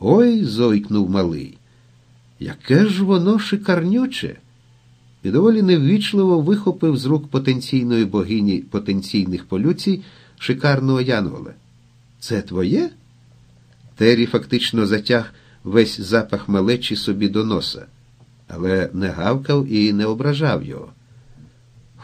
Ой, зойкнув малий. Яке ж воно шикарнюче? І доволі неввічливо вихопив з рук потенційної богині потенційних полюцій шикарного янгола. Це твоє? Тері фактично затяг весь запах малечі собі до носа, але не гавкав і не ображав його.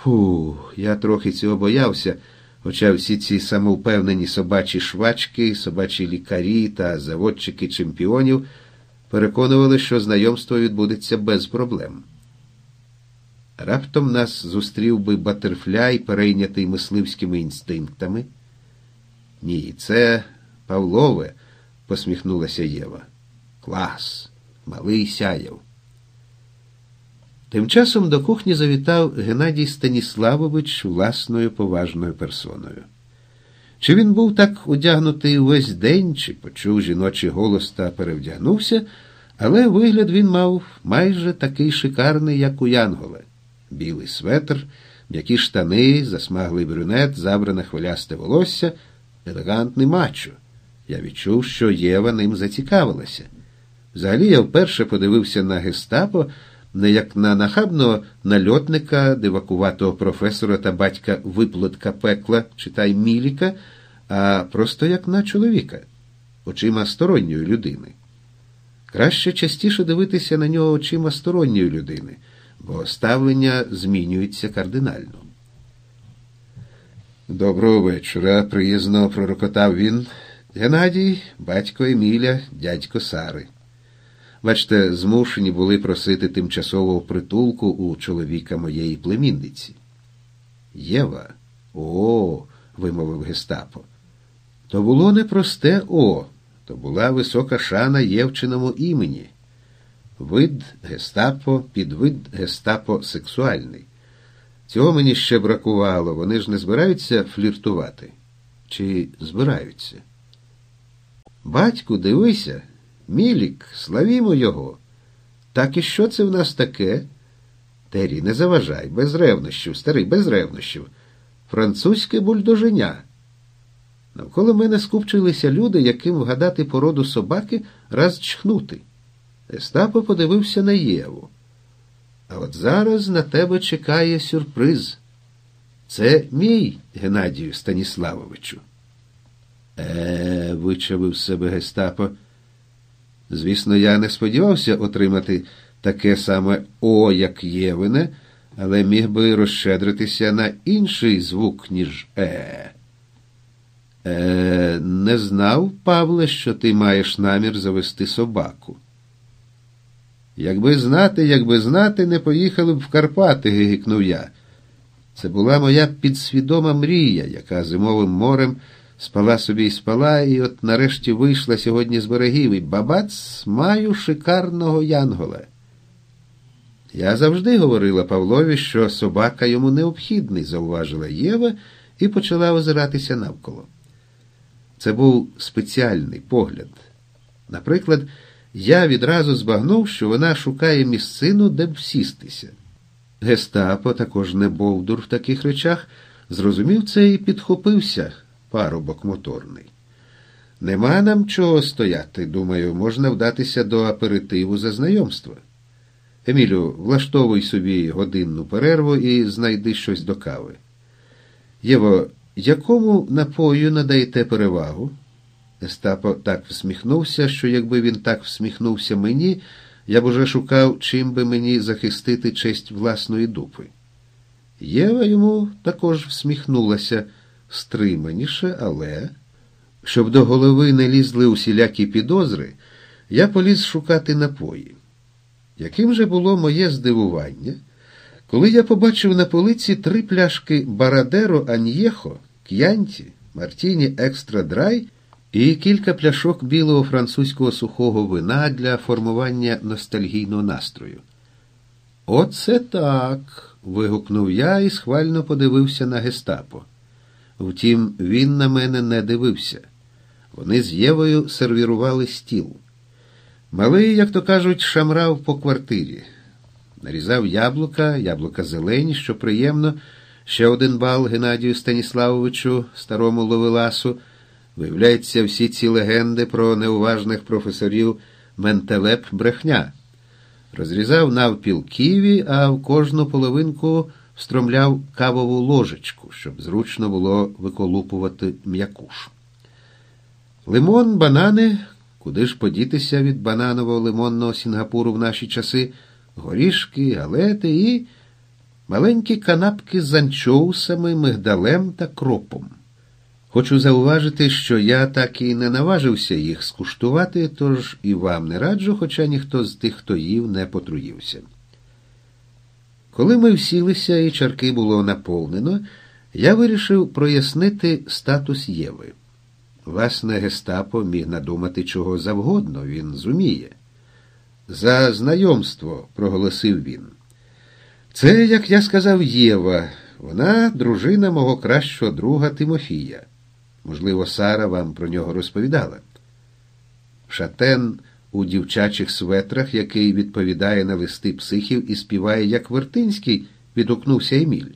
Фу, я трохи цього боявся, хоча всі ці самовпевнені собачі швачки, собачі лікарі та заводчики чемпіонів переконували, що знайомство відбудеться без проблем. Раптом нас зустрів би батерфляй, перейнятий мисливськими інстинктами. Ні, це Павлове, посміхнулася Єва. Клас, малий сяяв. Тим часом до кухні завітав Геннадій Станіславович власною поважною персоною. Чи він був так одягнутий увесь день, чи почув жіночий голос та перевдягнувся, але вигляд він мав майже такий шикарний, як у Янгола. Білий светр, м'які штани, засмаглий брюнет, забране хвилясте волосся, елегантний мачо. Я відчув, що Єва ним зацікавилася. Взагалі я вперше подивився на гестапо не як на нахабного нальотника, дивакуватого професора та батька виплатка пекла, читай Міліка, а просто як на чоловіка, очима сторонньої людини. Краще частіше дивитися на нього очима сторонньої людини, бо ставлення змінюється кардинально. Доброго вечора, приязно пророкотав він. Геннадій, батько Еміля, дядько Сари. Бачте, змушені були просити тимчасового притулку у чоловіка моєї племінниці. Єва, о, вимовив Гестапо. То було не просте О, то була висока шана Євчиному імені. Вид гестапо, підвид гестапо сексуальний. Цього мені ще бракувало, вони ж не збираються фліртувати. Чи збираються? Батьку, дивися, Мілік, славімо його. Так і що це в нас таке? Тері, не заважай, без ревнощів, старий, без ревнощів. Французьке бульдоженя. Навколо мене скупчилися люди, яким вгадати породу собаки раз чхнути. Естапо подивився на Єву. А от зараз на тебе чекає сюрприз. Це мій Геннадію Станіславовичу. Е, вичавив себе Гестапо. Звісно, я не сподівався отримати таке саме О, як Євине, але міг би розщедритися на інший звук, ніж Е. Е, Не знав, Павле, що ти маєш намір завести собаку. Якби знати, якби знати, не поїхали б в Карпати, гигикнув я. Це була моя підсвідома мрія, яка зимовим морем спала собі і спала, і от нарешті вийшла сьогодні з берегів і бабац маю шикарного янгола. Я завжди говорила Павлові, що собака йому необхідний, зауважила Єва і почала озиратися навколо. Це був спеціальний погляд. Наприклад, я відразу збагнув, що вона шукає місцину, де б сістися. Гестапо, також не бовдур в таких речах, зрозумів це і підхопився, парубок моторний. Нема нам чого стояти, думаю, можна вдатися до аперитиву за знайомство. Емілю, влаштовуй собі годинну перерву і знайди щось до кави. Єво, якому напою надаєте перевагу? Естапо так всміхнувся, що якби він так всміхнувся мені, я б уже шукав, чим би мені захистити честь власної дупи. Єва йому також всміхнулася стриманіше, але, щоб до голови не лізли усілякі підозри, я поліз шукати напої. Яким же було моє здивування, коли я побачив на полиці три пляшки Барадеро Аньєхо, К'янті, Мартіні Екстра Драй і кілька пляшок білого французького сухого вина для формування ностальгійного настрою. Оце так. вигукнув я і схвально подивився на гестапо. Втім, він на мене не дивився. Вони з Євою сервірували стіл. Малий, як то кажуть, шамрав по квартирі. Нарізав яблука, яблука зелені, що приємно, ще один бал Геннадію Станіславовичу, старому ловеласу. Виявляється, всі ці легенди про неуважних професорів Ментелеп брехня. Розрізав навпіл ківі, а в кожну половинку встромляв кавову ложечку, щоб зручно було виколупувати м'якуш. Лимон, банани, куди ж подітися від бананово-лимонного Сінгапуру в наші часи, горішки, галети і маленькі канапки з анчоусами, мигдалем та кропом. Хочу зауважити, що я так і не наважився їх скуштувати, тож і вам не раджу, хоча ніхто з тих, хто їв, не потруївся. Коли ми всілися і чарки було наповнено, я вирішив прояснити статус Єви. Власне, гестапо міг надумати чого завгодно, він зуміє. За знайомство, проголосив він. Це, як я сказав, Єва, вона дружина мого кращого друга Тимофія. Можливо, Сара вам про нього розповідала. Шатен у дівчачих светрах, який відповідає на листи психів і співає, як Вертинський, відгукнувся Еміль.